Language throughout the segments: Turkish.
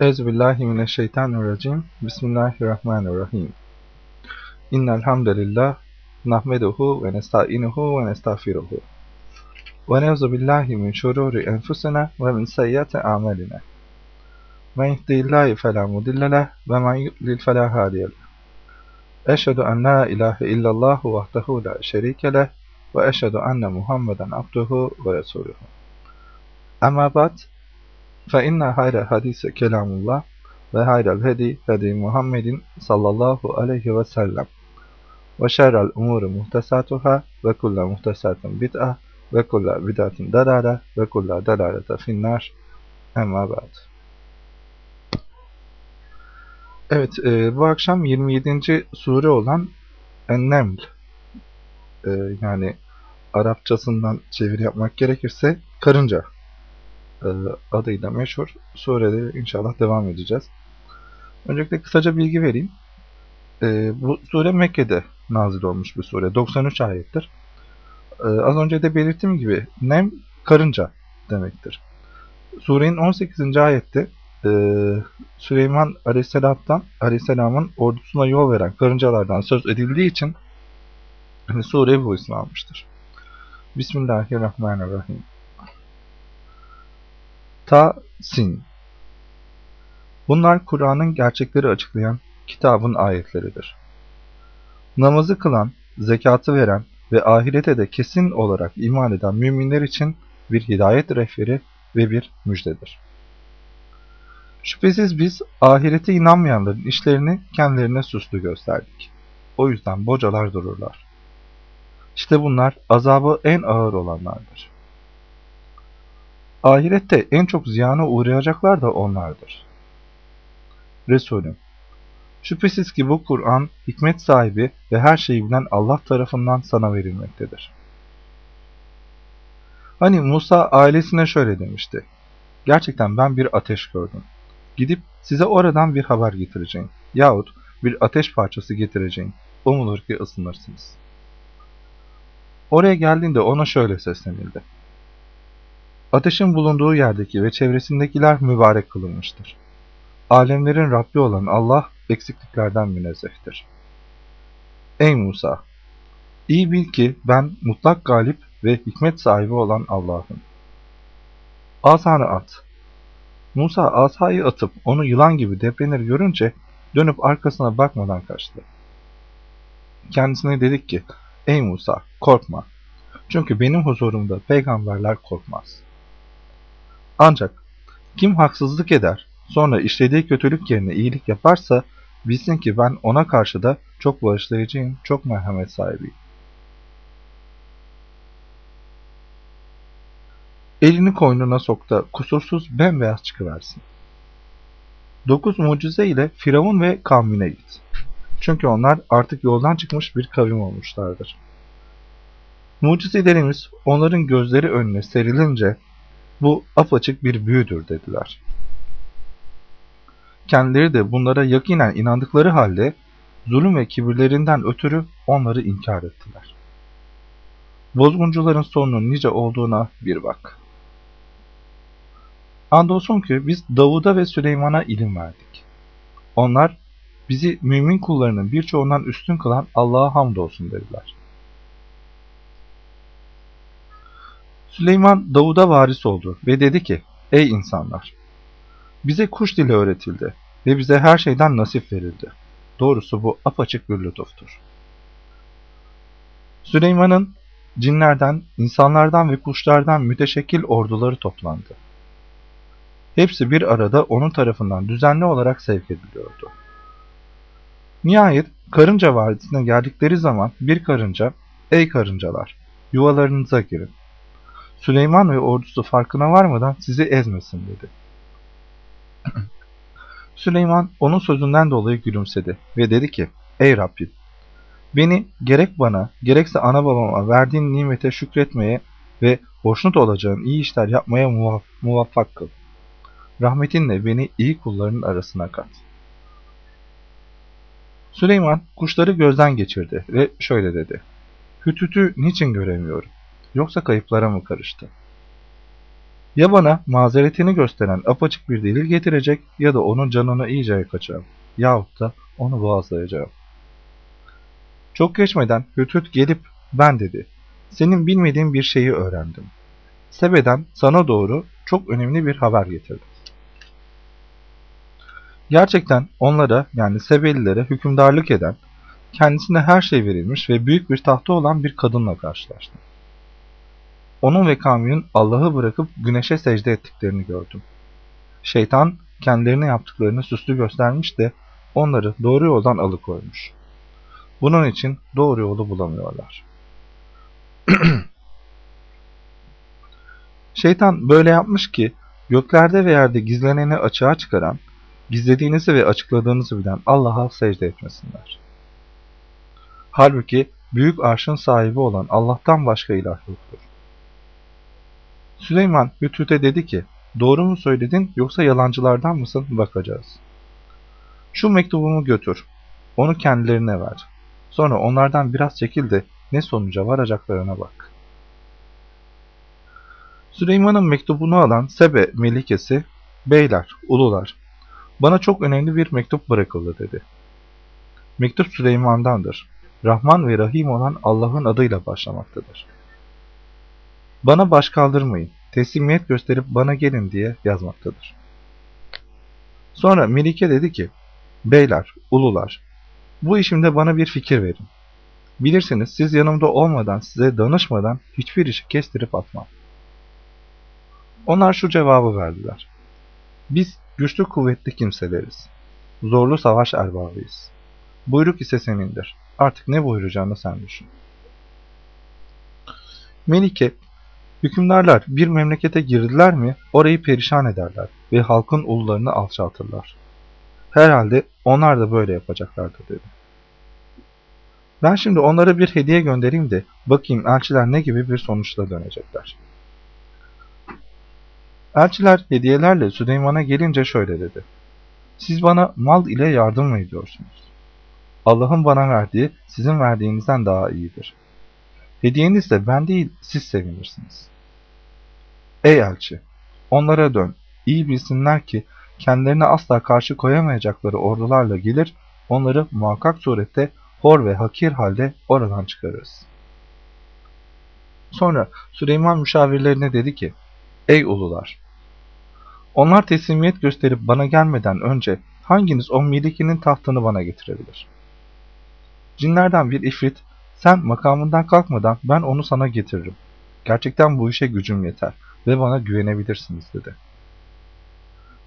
Euzubillahimineşşeytanirracim. Bismillahirrahmanirrahim. İnnel hamdelellah nahmeduhu ve nestainuhu ve nestağfiruhu. Ve neuzu billahi min şururi enfusina ve min seyyiati amelina. Men yehdihillahi fela ve men yudlil fela hadiye leh. Eşhedü en la ilahe illallah vahdehu la şerike ve eşhedü enne Muhammeden abduhu ve resuluhu. Ama ba'd inne hayre hadise kelamullah ve hayrel hedi hedi Muhammedin sallallahu aleyhi ve sellem ve şerrel umuru muhtesatuhâ ve kulle muhtesatun bid'a ve kulle bid'atin dalale ve kulle dalalete finnâr emma ba'd. Evet, e, bu akşam 27. sure olan En-Neml e, yani Arapçasından çevir yapmak gerekirse karınca adıyla meşhur surede inşallah devam edeceğiz. Öncelikle kısaca bilgi vereyim. E, bu sure Mekke'de nazil olmuş bir sure. 93 ayettir. E, az önce de belirttiğim gibi nem karınca demektir. Surenin 18. ayette e, Süleyman Aleyhisselam'dan Aleyhisselam'ın ordusuna yol veren karıncalardan söz edildiği için sure bu ismi almıştır. Bismillahirrahmanirrahim. Ta Sin Bunlar Kur'an'ın gerçekleri açıklayan kitabın ayetleridir. Namazı kılan, zekatı veren ve ahirete de kesin olarak iman eden müminler için bir hidayet rehberi ve bir müjdedir. Şüphesiz biz ahirete inanmayanların işlerini kendilerine süslü gösterdik. O yüzden bocalar dururlar. İşte bunlar azabı en ağır olanlardır. Ahirette en çok ziyana uğrayacaklar da onlardır. Resulüm, şüphesiz ki bu Kur'an hikmet sahibi ve her şeyi bilen Allah tarafından sana verilmektedir. Hani Musa ailesine şöyle demişti. Gerçekten ben bir ateş gördüm. Gidip size oradan bir haber getireceğim. Yahut bir ateş parçası getireceğim. Umulur ki ısınırsınız. Oraya geldiğinde ona şöyle seslenildi. Ateşin bulunduğu yerdeki ve çevresindekiler mübarek kılınmıştır. Alemlerin Rabbi olan Allah eksikliklerden münezzehtir. Ey Musa! İyi bil ki ben mutlak galip ve hikmet sahibi olan Allah'ım. Asanı at. Musa asayı atıp onu yılan gibi deprenir görünce dönüp arkasına bakmadan kaçtı. Kendisine dedik ki, Ey Musa korkma. Çünkü benim huzurumda peygamberler korkmaz. Ancak kim haksızlık eder, sonra işlediği kötülük yerine iyilik yaparsa, bilsin ki ben ona karşı da çok bağışlayıcıyım, çok merhamet sahibiyim. Elini koynuna sok da kusursuz bembeyaz çıkıversin. Dokuz mucize ile Firavun ve kavmine git. Çünkü onlar artık yoldan çıkmış bir kavim olmuşlardır. Mucizelerimiz onların gözleri önüne serilince bu apaçık bir büyüdür dediler. Kendileri de bunlara yakinen inandıkları halde zulüm ve kibirlerinden ötürü onları inkar ettiler. Bozguncuların sonunun nice olduğuna bir bak. Andolsun ki biz Davud'a ve Süleyman'a ilim verdik. Onlar bizi mümin kullarının birçoğundan üstün kılan Allah'a hamdolsun dediler. Süleyman Davud'a varis oldu ve dedi ki, Ey insanlar! Bize kuş dili öğretildi ve bize her şeyden nasip verildi. Doğrusu bu apaçık bir lütuftur. Süleyman'ın cinlerden, insanlardan ve kuşlardan müteşekkil orduları toplandı. Hepsi bir arada onun tarafından düzenli olarak sevk ediliyordu. Nihayet karınca vadisine geldikleri zaman bir karınca, ''Ey karıncalar, yuvalarınıza girin. Süleyman ve ordusu farkına varmadan sizi ezmesin.'' dedi. Süleyman onun sözünden dolayı gülümsedi ve dedi ki, ''Ey Rabbim, beni gerek bana gerekse ana babama verdiğin nimete şükretmeye ve hoşnut olacağın iyi işler yapmaya muvaff muvaffak kıl. Rahmetinle beni iyi kulların arasına kat.'' Süleyman kuşları gözden geçirdi ve şöyle dedi. Hütütü niçin göremiyorum? Yoksa kayıplara mı karıştı? Ya bana mazeretini gösteren apaçık bir delil getirecek ya da onun canını iyice yakacağım. Yahut da onu boğazlayacağım. Çok geçmeden Hütüt gelip ben dedi. Senin bilmediğin bir şeyi öğrendim. Sebe'den sana doğru çok önemli bir haber getirdim. Gerçekten onlara yani Sebelilere hükümdarlık eden, kendisine her şey verilmiş ve büyük bir tahta olan bir kadınla karşılaştım. Onun ve kavminin Allah'ı bırakıp güneşe secde ettiklerini gördüm. Şeytan kendilerine yaptıklarını süslü göstermiş de onları doğru yoldan alıkoymuş. Bunun için doğru yolu bulamıyorlar. Şeytan böyle yapmış ki göklerde ve yerde gizleneni açığa çıkaran, gizlediğinizi ve açıkladığınızı bilen Allah'a secde etmesinler. Halbuki büyük arşın sahibi olan Allah'tan başka ilah yoktur. Süleyman Hütüt'e dedi ki, doğru mu söyledin yoksa yalancılardan mısın bakacağız. Şu mektubumu götür, onu kendilerine ver. Sonra onlardan biraz çekil de ne sonuca varacaklarına bak. Süleyman'ın mektubunu alan Sebe melikesi, beyler, ulular, bana çok önemli bir mektup bırakıldı dedi. Mektup Süleyman'dandır. Rahman ve Rahim olan Allah'ın adıyla başlamaktadır. Bana baş kaldırmayın, teslimiyet gösterip bana gelin diye yazmaktadır. Sonra Melike dedi ki, Beyler, ulular, bu işimde bana bir fikir verin. Bilirsiniz siz yanımda olmadan, size danışmadan hiçbir işi kestirip atmam. Onlar şu cevabı verdiler. Biz güçlü kuvvetli kimseleriz. Zorlu savaş erbabıyız. Buyruk ise senindir. Artık ne buyuracağını sen düşün. Melike, hükümdarlar bir memlekete girdiler mi orayı perişan ederler ve halkın ulularını alçaltırlar. Herhalde onlar da böyle yapacaklardı dedi. Ben şimdi onlara bir hediye göndereyim de bakayım elçiler ne gibi bir sonuçla dönecekler. Elçiler hediyelerle Süleyman'a gelince şöyle dedi. Siz bana mal ile yardım mı ediyorsunuz? Allah'ın bana verdiği sizin verdiğinizden daha iyidir. Hediyeniz de ben değil siz sevinirsiniz. Ey elçi! Onlara dön. İyi bilsinler ki kendilerine asla karşı koyamayacakları ordularla gelir, onları muhakkak surette hor ve hakir halde oradan çıkarırız. Sonra Süleyman müşavirlerine dedi ki, Ey ulular! Onlar teslimiyet gösterip bana gelmeden önce hanginiz o Meliki'nin tahtını bana getirebilir? Cinlerden bir ifrit, sen makamından kalkmadan ben onu sana getiririm. Gerçekten bu işe gücüm yeter ve bana güvenebilirsiniz dedi.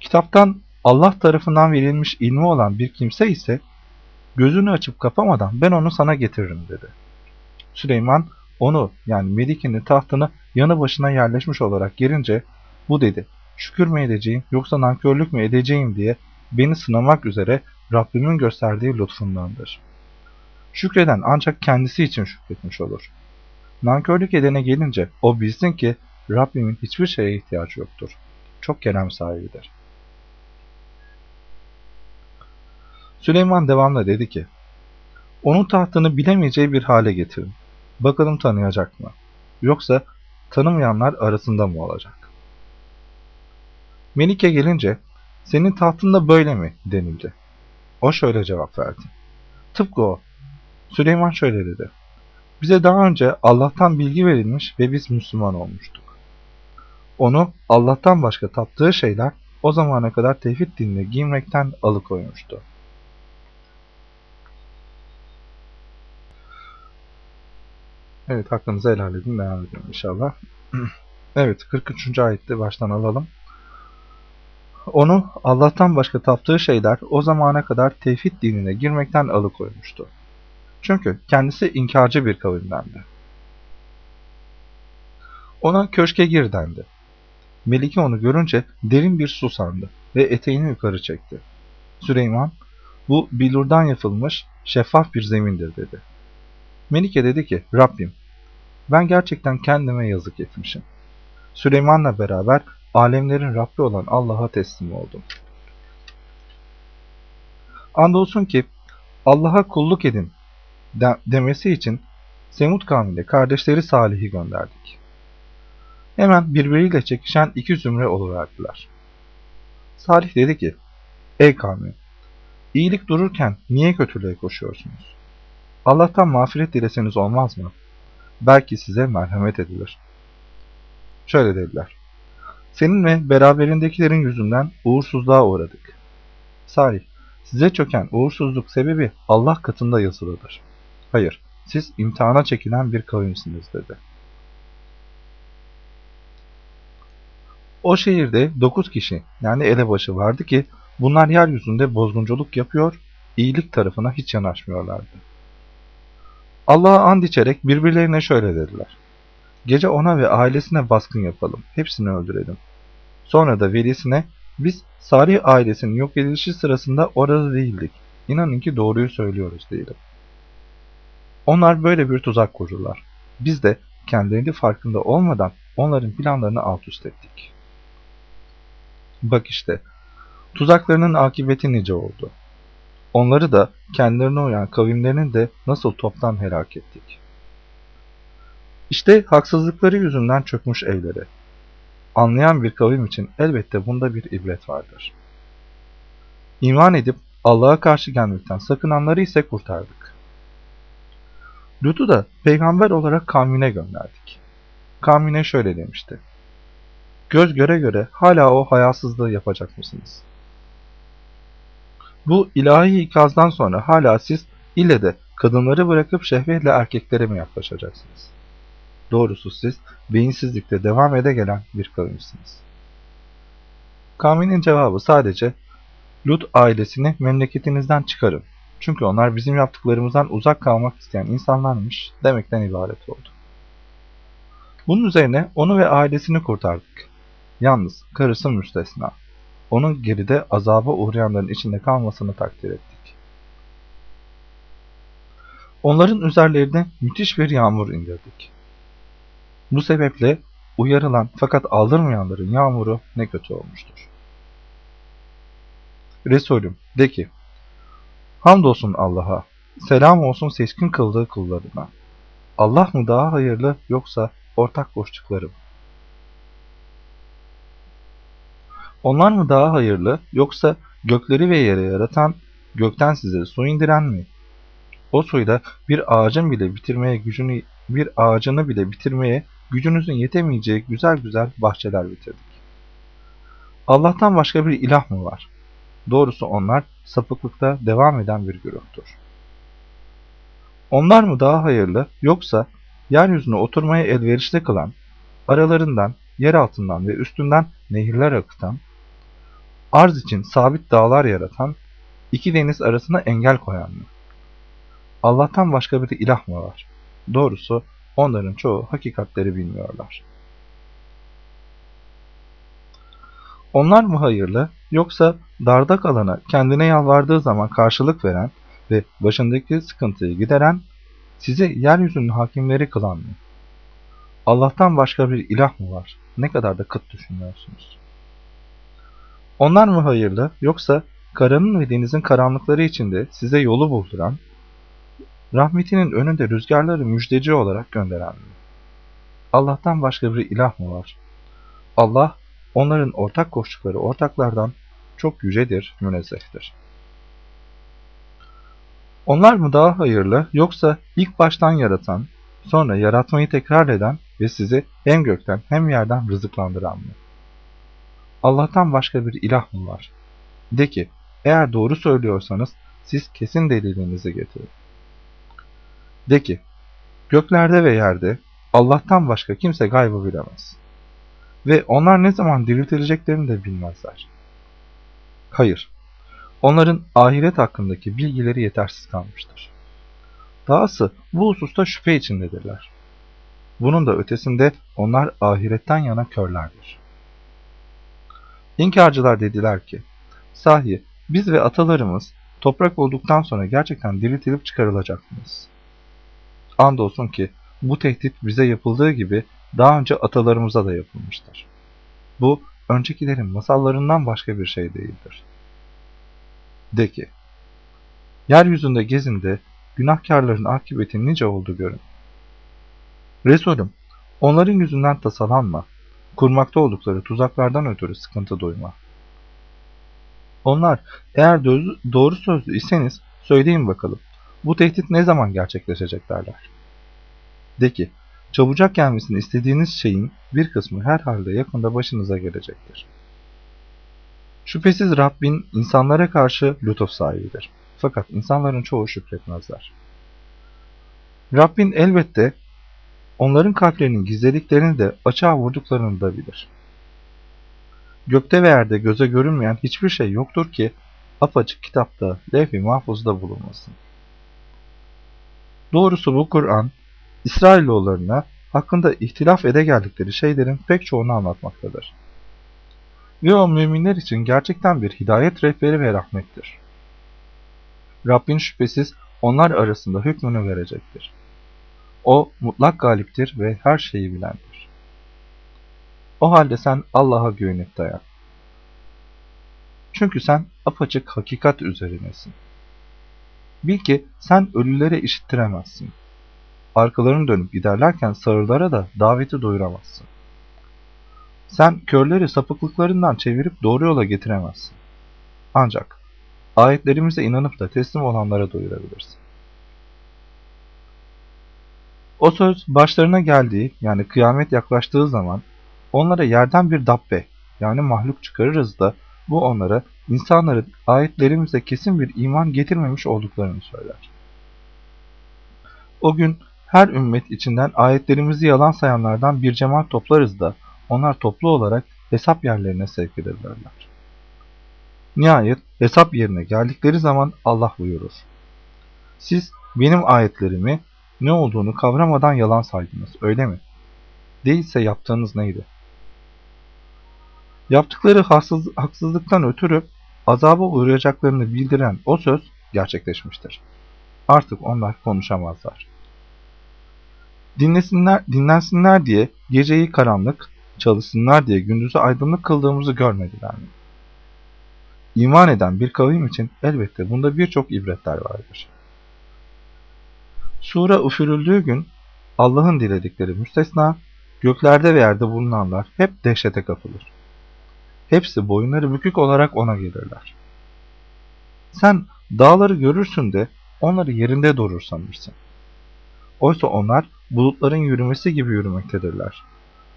Kitaptan Allah tarafından verilmiş ilmi olan bir kimse ise gözünü açıp kapamadan ben onu sana getiririm dedi. Süleyman onu yani Melike'nin tahtını yanı başına yerleşmiş olarak gelince bu dedi şükür mü edeceğim yoksa nankörlük mü edeceğim diye beni sınamak üzere Rabbimin gösterdiği lütfundandır. Şükreden ancak kendisi için şükretmiş olur. Nankörlük edene gelince o bilsin ki Rabbimin hiçbir şeye ihtiyacı yoktur. Çok kerem sahibidir. Süleyman devamla dedi ki, onun tahtını bilemeyeceği bir hale getirin. Bakalım tanıyacak mı? Yoksa tanımayanlar arasında mı olacak? Melike gelince, senin tahtında böyle mi denildi. O şöyle cevap verdi. Tıpkı o. Süleyman şöyle dedi. Bize daha önce Allah'tan bilgi verilmiş ve biz Müslüman olmuştuk. Onu Allah'tan başka taptığı şeyler o zamana kadar tevhid dinine girmekten alıkoymuştu. Evet hakkınızı helal edin devam edelim inşallah. evet 43. ayette baştan alalım. Onu Allah'tan başka taptığı şeyler o zamana kadar tevhid dinine girmekten alıkoymuştu. Çünkü kendisi inkarcı bir kavimdendi. Ona köşke gir dendi. Melike onu görünce derin bir su sandı ve eteğini yukarı çekti. Süleyman, bu bilurdan yapılmış şeffaf bir zemindir dedi. Melike dedi ki, Rabbim, ben gerçekten kendime yazık etmişim. Süleyman'la beraber alemlerin Rabbi olan Allah'a teslim oldum. Andolsun ki Allah'a kulluk edin de demesi için Semud kavminde kardeşleri Salih'i gönderdik. hemen birbiriyle çekişen iki zümre oluverdiler. Salih dedi ki, Ey kavmi, iyilik dururken niye kötülüğe koşuyorsunuz? Allah'tan mağfiret dileseniz olmaz mı? Belki size merhamet edilir. Şöyle dediler. Senin ve beraberindekilerin yüzünden uğursuzluğa uğradık. Salih, size çöken uğursuzluk sebebi Allah katında yazılıdır. Hayır, siz imtihana çekilen bir kavimsiniz dedi. O şehirde dokuz kişi yani elebaşı vardı ki bunlar yeryüzünde bozgunculuk yapıyor, iyilik tarafına hiç yanaşmıyorlardı. Allah'a and içerek birbirlerine şöyle dediler. Gece ona ve ailesine baskın yapalım, hepsini öldürelim. Sonra da velisine biz Sarih ailesinin yok edilişi sırasında orada değildik. İnanın ki doğruyu söylüyoruz diyelim. Onlar böyle bir tuzak kururlar. Biz de kendileri farkında olmadan onların planlarını alt üst ettik. Bak işte, tuzaklarının akıbeti nice oldu. Onları da kendilerine uyan kavimlerini de nasıl toptan helak ettik. İşte haksızlıkları yüzünden çökmüş evleri. Anlayan bir kavim için elbette bunda bir ibret vardır. İman edip Allah'a karşı gelmekten sakınanları ise kurtardık. Lut'u da peygamber olarak kavmine gönderdik. Kavmine şöyle demişti. Göz göre göre hala o hayasızlığı yapacak mısınız? Bu ilahi ikazdan sonra hala siz ile de kadınları bırakıp şehvetle erkeklere mi yaklaşacaksınız? Doğrusu siz beyinsizlikte devam ede gelen bir kavimsiniz. Kavminin cevabı sadece Lut ailesini memleketinizden çıkarın. Çünkü onlar bizim yaptıklarımızdan uzak kalmak isteyen insanlarmış demekten ibaret oldu. Bunun üzerine onu ve ailesini kurtardık. Yalnız karısı müstesna. Onun geride azaba uğrayanların içinde kalmasını takdir ettik. Onların üzerlerine müthiş bir yağmur indirdik. Bu sebeple uyarılan fakat aldırmayanların yağmuru ne kötü olmuştur. Resulüm de ki, Hamdolsun Allah'a, selam olsun seçkin kıldığı kullarına. Allah mı daha hayırlı yoksa ortak koştukları? Onlar mı daha hayırlı yoksa gökleri ve yere yaratan, gökten size su indiren mi? O suyla bir ağacın bile bitirmeye gücünü bir ağacını bile bitirmeye gücünüzün yetemeyeceği güzel güzel bahçeler bitirdik. Allah'tan başka bir ilah mı var? Doğrusu onlar sapıklıkta devam eden bir güruhtur. Onlar mı daha hayırlı yoksa yeryüzüne oturmaya elverişli kılan, aralarından, yer altından ve üstünden nehirler akıtan, arz için sabit dağlar yaratan, iki deniz arasına engel koyan mı? Allah'tan başka bir ilah mı var? Doğrusu onların çoğu hakikatleri bilmiyorlar. Onlar mı hayırlı yoksa darda kalana kendine yalvardığı zaman karşılık veren ve başındaki sıkıntıyı gideren, size yeryüzünün hakimleri kılan mı? Allah'tan başka bir ilah mı var? Ne kadar da kıt düşünüyorsunuz. Onlar mı hayırlı yoksa karanın ve denizin karanlıkları içinde size yolu bulduran, rahmetinin önünde rüzgarları müjdeci olarak gönderen mi? Allah'tan başka bir ilah mı var? Allah onların ortak koştukları ortaklardan çok yücedir, münezzehtir. Onlar mı daha hayırlı yoksa ilk baştan yaratan, sonra yaratmayı tekrar eden ve sizi hem gökten hem yerden rızıklandıran mı? Allah'tan başka bir ilah mı var? De ki, eğer doğru söylüyorsanız siz kesin delilinizi getirin. De ki, göklerde ve yerde Allah'tan başka kimse gaybı bilemez. Ve onlar ne zaman diriltileceklerini de bilmezler. Hayır, onların ahiret hakkındaki bilgileri yetersiz kalmıştır. Dahası bu hususta şüphe içindedirler. Bunun da ötesinde onlar ahiretten yana körlerdir. İnkarcılar dediler ki, sahi biz ve atalarımız toprak olduktan sonra gerçekten diriltilip çıkarılacak mıyız? Andolsun ki bu tehdit bize yapıldığı gibi daha önce atalarımıza da yapılmıştır. Bu öncekilerin masallarından başka bir şey değildir. De ki, yeryüzünde gezinde günahkarların akıbeti nice oldu görün. Resulüm, onların yüzünden tasalanma, kurmakta oldukları tuzaklardan ötürü sıkıntı duyma. Onlar eğer doğru sözlü iseniz söyleyin bakalım bu tehdit ne zaman gerçekleşecek derler. De ki çabucak gelmesini istediğiniz şeyin bir kısmı herhalde yakında başınıza gelecektir. Şüphesiz Rabbin insanlara karşı lütuf sahibidir. Fakat insanların çoğu şükretmezler. Rabbin elbette onların kalplerinin gizlediklerini de açığa vurduklarını da bilir. Gökte ve yerde göze görünmeyen hiçbir şey yoktur ki apaçık kitapta, levh-i mahfuzda bulunmasın. Doğrusu bu Kur'an, İsrailoğullarına hakkında ihtilaf ede geldikleri şeylerin pek çoğunu anlatmaktadır. Ve o müminler için gerçekten bir hidayet rehberi ve rahmettir. Rabbin şüphesiz onlar arasında hükmünü verecektir. O mutlak galiptir ve her şeyi bilendir. O halde sen Allah'a güvenip dayan. Çünkü sen apaçık hakikat üzerinesin. Bil ki sen ölülere işittiremezsin. Arkalarını dönüp giderlerken sağırlara da daveti duyuramazsın. Sen körleri sapıklıklarından çevirip doğru yola getiremezsin. Ancak ayetlerimize inanıp da teslim olanlara duyurabilirsin. O söz başlarına geldiği yani kıyamet yaklaştığı zaman onlara yerden bir dabbe yani mahluk çıkarırız da bu onlara insanların ayetlerimize kesin bir iman getirmemiş olduklarını söyler. O gün her ümmet içinden ayetlerimizi yalan sayanlardan bir cemaat toplarız da onlar toplu olarak hesap yerlerine sevk edilirler. Nihayet hesap yerine geldikleri zaman Allah buyurur. Siz benim ayetlerimi ne olduğunu kavramadan yalan saydınız öyle mi? Değilse yaptığınız neydi? Yaptıkları haksız, haksızlıktan ötürü azaba uğrayacaklarını bildiren o söz gerçekleşmiştir. Artık onlar konuşamazlar. Dinlesinler, dinlensinler diye geceyi karanlık, çalışsınlar diye gündüzü aydınlık kıldığımızı görmediler mi? İman eden bir kavim için elbette bunda birçok ibretler vardır. Sura üfürüldüğü gün Allah'ın diledikleri müstesna, göklerde ve yerde bulunanlar hep dehşete kapılır. Hepsi boyunları bükük olarak ona gelirler. Sen dağları görürsün de onları yerinde durur sanırsın. Oysa onlar bulutların yürümesi gibi yürümektedirler.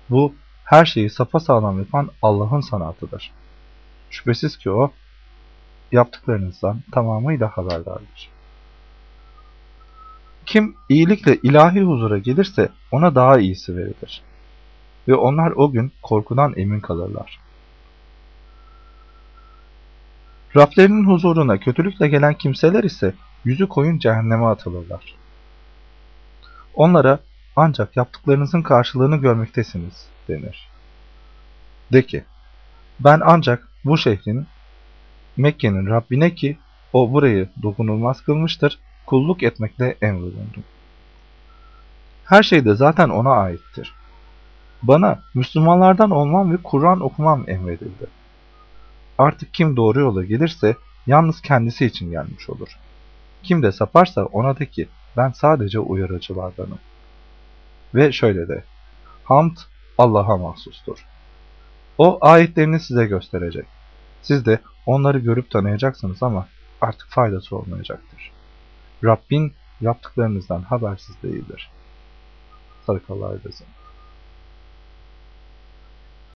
Bu her şeyi sapasağlam yapan Allah'ın sanatıdır. Şüphesiz ki o yaptıklarınızdan tamamıyla haberdardır. Kim iyilikle ilahi huzura gelirse ona daha iyisi verilir. Ve onlar o gün korkudan emin kalırlar. Rablerinin huzuruna kötülükle gelen kimseler ise yüzü koyun cehenneme atılırlar. Onlara ancak yaptıklarınızın karşılığını görmektesiniz denir. De ki, ben ancak bu şehrin Mekke'nin Rabbine ki o burayı dokunulmaz kılmıştır, kulluk etmekle emrolundum. Her şey de zaten ona aittir. Bana Müslümanlardan olmam ve Kur'an okumam emredildi. Artık kim doğru yola gelirse yalnız kendisi için gelmiş olur. Kim de saparsa ona de ki ben sadece uyarıcılardanım. Ve şöyle de Hamd Allah'a mahsustur. O ayetlerini size gösterecek. Siz de onları görüp tanıyacaksınız ama artık faydası olmayacaktır. Rabbin yaptıklarınızdan habersiz değildir. Sadakallahu aleyhi